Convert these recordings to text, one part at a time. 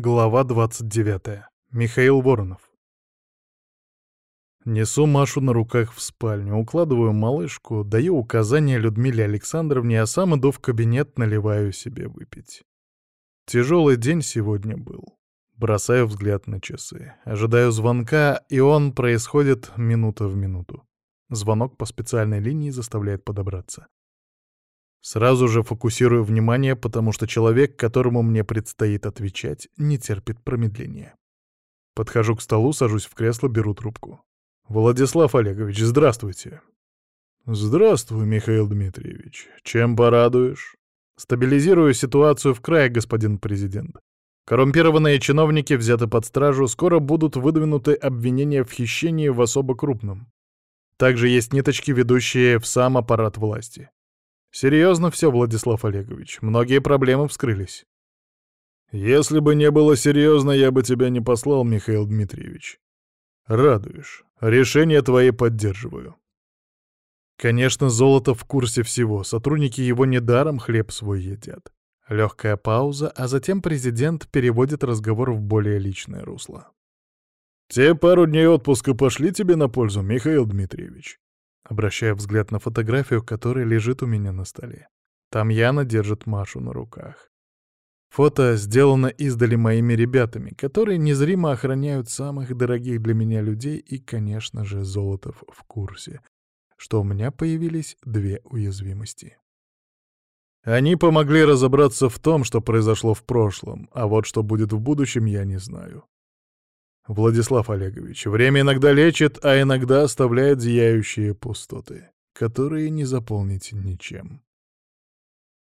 Глава 29. Михаил Воронов. Несу Машу на руках в спальню, укладываю малышку, даю указания Людмиле Александровне, а сам иду в кабинет, наливаю себе выпить. Тяжелый день сегодня был. Бросаю взгляд на часы. Ожидаю звонка, и он происходит минута в минуту. Звонок по специальной линии заставляет подобраться. Сразу же фокусирую внимание, потому что человек, которому мне предстоит отвечать, не терпит промедления. Подхожу к столу, сажусь в кресло, беру трубку. «Владислав Олегович, здравствуйте». «Здравствуй, Михаил Дмитриевич. Чем порадуешь?» «Стабилизирую ситуацию в крае, господин президент. Коррумпированные чиновники взяты под стражу, скоро будут выдвинуты обвинения в хищении в особо крупном. Также есть ниточки, ведущие в сам аппарат власти. Серьезно все, Владислав Олегович. Многие проблемы вскрылись. Если бы не было серьезно, я бы тебя не послал, Михаил Дмитриевич. Радуешь. Решение твои поддерживаю. Конечно, золото в курсе всего. Сотрудники его недаром хлеб свой едят. Легкая пауза, а затем президент переводит разговор в более личное русло. «Те пару дней отпуска пошли тебе на пользу, Михаил Дмитриевич?» Обращая взгляд на фотографию, которая лежит у меня на столе. Там Яна держит Машу на руках. Фото сделано издали моими ребятами, которые незримо охраняют самых дорогих для меня людей и, конечно же, Золотов в курсе, что у меня появились две уязвимости. Они помогли разобраться в том, что произошло в прошлом, а вот что будет в будущем, я не знаю. Владислав Олегович, время иногда лечит, а иногда оставляет зияющие пустоты, которые не заполнить ничем.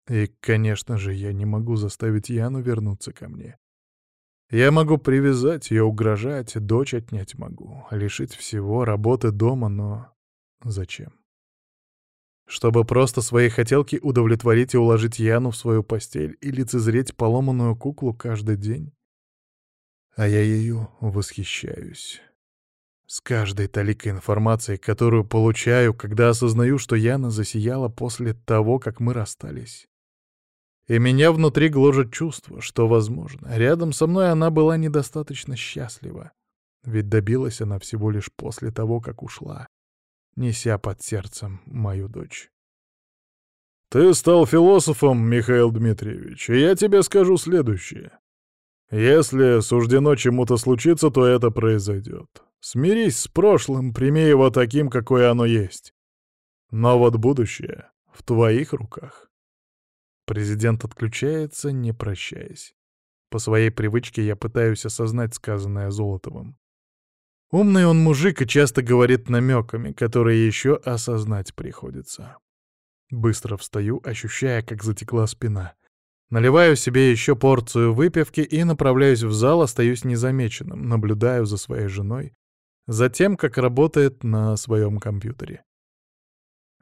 И, конечно же, я не могу заставить Яну вернуться ко мне. Я могу привязать ее, угрожать, дочь отнять могу, лишить всего, работы дома, но зачем? Чтобы просто свои хотелки удовлетворить и уложить Яну в свою постель и лицезреть поломанную куклу каждый день? А я ею восхищаюсь. С каждой таликой информации, которую получаю, когда осознаю, что Яна засияла после того, как мы расстались. И меня внутри гложет чувство, что, возможно, рядом со мной она была недостаточно счастлива. Ведь добилась она всего лишь после того, как ушла, неся под сердцем мою дочь. «Ты стал философом, Михаил Дмитриевич, и я тебе скажу следующее. Если суждено чему-то случиться, то это произойдет. Смирись с прошлым, прими его таким, какое оно есть. Но вот будущее в твоих руках. Президент отключается, не прощаясь. По своей привычке я пытаюсь осознать сказанное Золотовым. Умный он мужик и часто говорит намеками, которые еще осознать приходится. Быстро встаю, ощущая, как затекла спина — Наливаю себе еще порцию выпивки и направляюсь в зал, остаюсь незамеченным, наблюдаю за своей женой, за тем, как работает на своем компьютере.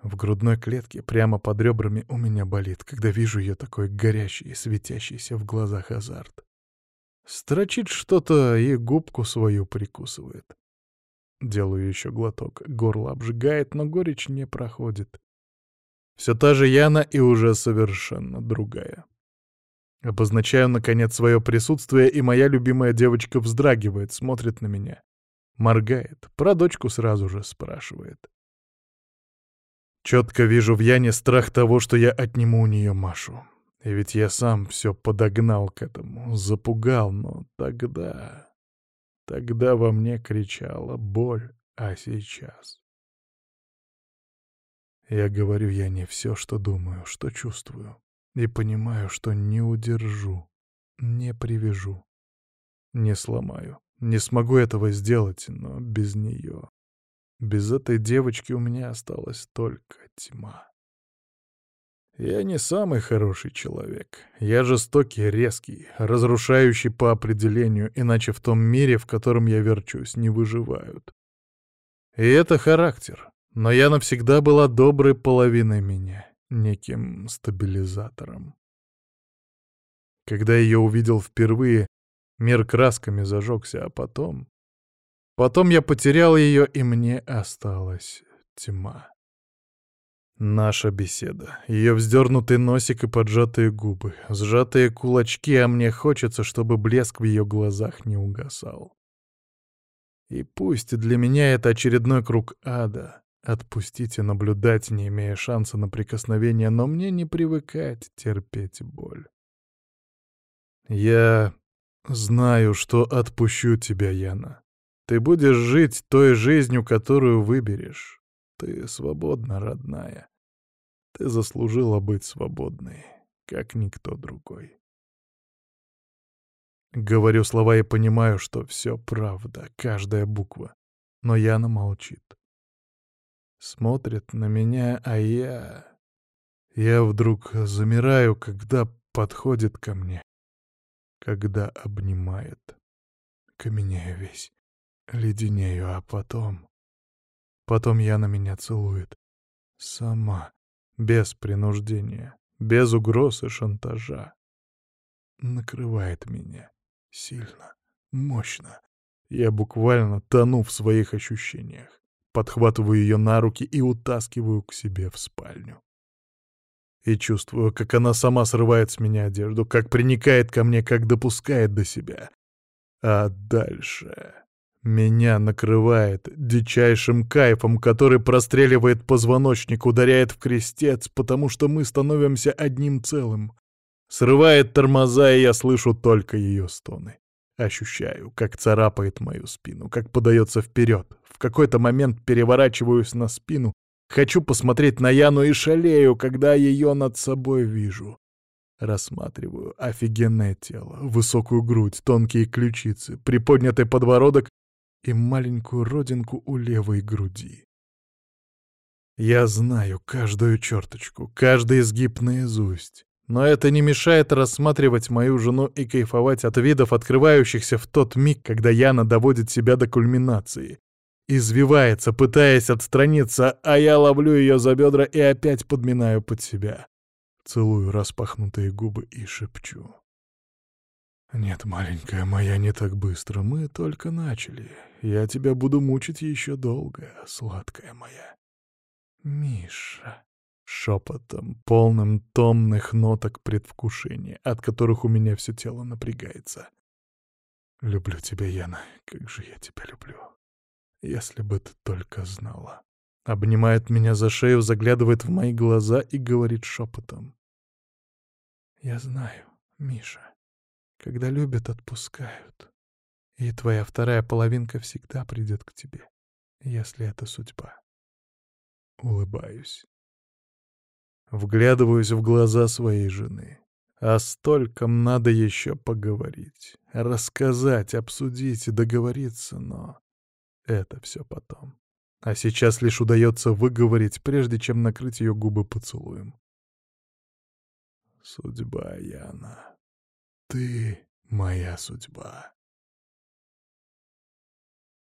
В грудной клетке, прямо под ребрами, у меня болит, когда вижу ее такой горящий и светящийся в глазах азарт. Строчит что-то и губку свою прикусывает. Делаю еще глоток, горло обжигает, но горечь не проходит. Все та же Яна и уже совершенно другая. Обозначаю, наконец, свое присутствие, и моя любимая девочка вздрагивает, смотрит на меня. Моргает, про дочку сразу же спрашивает. Четко вижу в Яне страх того, что я отниму у нее Машу. И ведь я сам все подогнал к этому, запугал, но тогда... Тогда во мне кричала боль, а сейчас... Я говорю я не все, что думаю, что чувствую. И понимаю, что не удержу, не привяжу, не сломаю. Не смогу этого сделать, но без нее. Без этой девочки у меня осталась только тьма. Я не самый хороший человек. Я жестокий, резкий, разрушающий по определению, иначе в том мире, в котором я верчусь, не выживают. И это характер. Но я навсегда была доброй половиной меня неким стабилизатором. Когда ее увидел впервые, мир красками зажегся, а потом... Потом я потерял ее, и мне осталась тьма. Наша беседа, ее вздернутый носик и поджатые губы, сжатые кулачки, а мне хочется, чтобы блеск в ее глазах не угасал. И пусть для меня это очередной круг ада, отпустить и наблюдать, не имея шанса на прикосновение, но мне не привыкать терпеть боль. Я знаю, что отпущу тебя, Яна. Ты будешь жить той жизнью, которую выберешь. Ты свободна, родная. Ты заслужила быть свободной, как никто другой. Говорю слова и понимаю, что все правда, каждая буква. Но Яна молчит. Смотрит на меня, а я... Я вдруг замираю, когда подходит ко мне, когда обнимает. Каменею весь, леденею, а потом... Потом Яна меня целует. Сама, без принуждения, без угроз и шантажа. Накрывает меня. Сильно, мощно. Я буквально тону в своих ощущениях. Подхватываю ее на руки и утаскиваю к себе в спальню. И чувствую, как она сама срывает с меня одежду, как приникает ко мне, как допускает до себя. А дальше... Меня накрывает дичайшим кайфом, который простреливает позвоночник, ударяет в крестец, потому что мы становимся одним целым. Срывает тормоза, и я слышу только ее стоны. Ощущаю, как царапает мою спину, как подается вперед. В какой-то момент переворачиваюсь на спину, хочу посмотреть на Яну и шалею, когда ее над собой вижу. Рассматриваю офигенное тело, высокую грудь, тонкие ключицы, приподнятый подбородок и маленькую родинку у левой груди. Я знаю каждую черточку, каждый изгиб наизусть. Но это не мешает рассматривать мою жену и кайфовать от видов, открывающихся в тот миг, когда Яна доводит себя до кульминации. Извивается, пытаясь отстраниться, а я ловлю ее за бедра и опять подминаю под себя. Целую распахнутые губы и шепчу. «Нет, маленькая моя, не так быстро. Мы только начали. Я тебя буду мучить еще долго, сладкая моя». «Миша...» Шепотом, полным томных ноток предвкушения, от которых у меня все тело напрягается. «Люблю тебя, Яна, как же я тебя люблю. Если бы ты только знала». Обнимает меня за шею, заглядывает в мои глаза и говорит шепотом. «Я знаю, Миша, когда любят, отпускают. И твоя вторая половинка всегда придет к тебе, если это судьба». Улыбаюсь. Вглядываюсь в глаза своей жены. О стольком надо еще поговорить, рассказать, обсудить и договориться, но это все потом. А сейчас лишь удается выговорить, прежде чем накрыть ее губы поцелуем. Судьба, Яна. Ты моя судьба.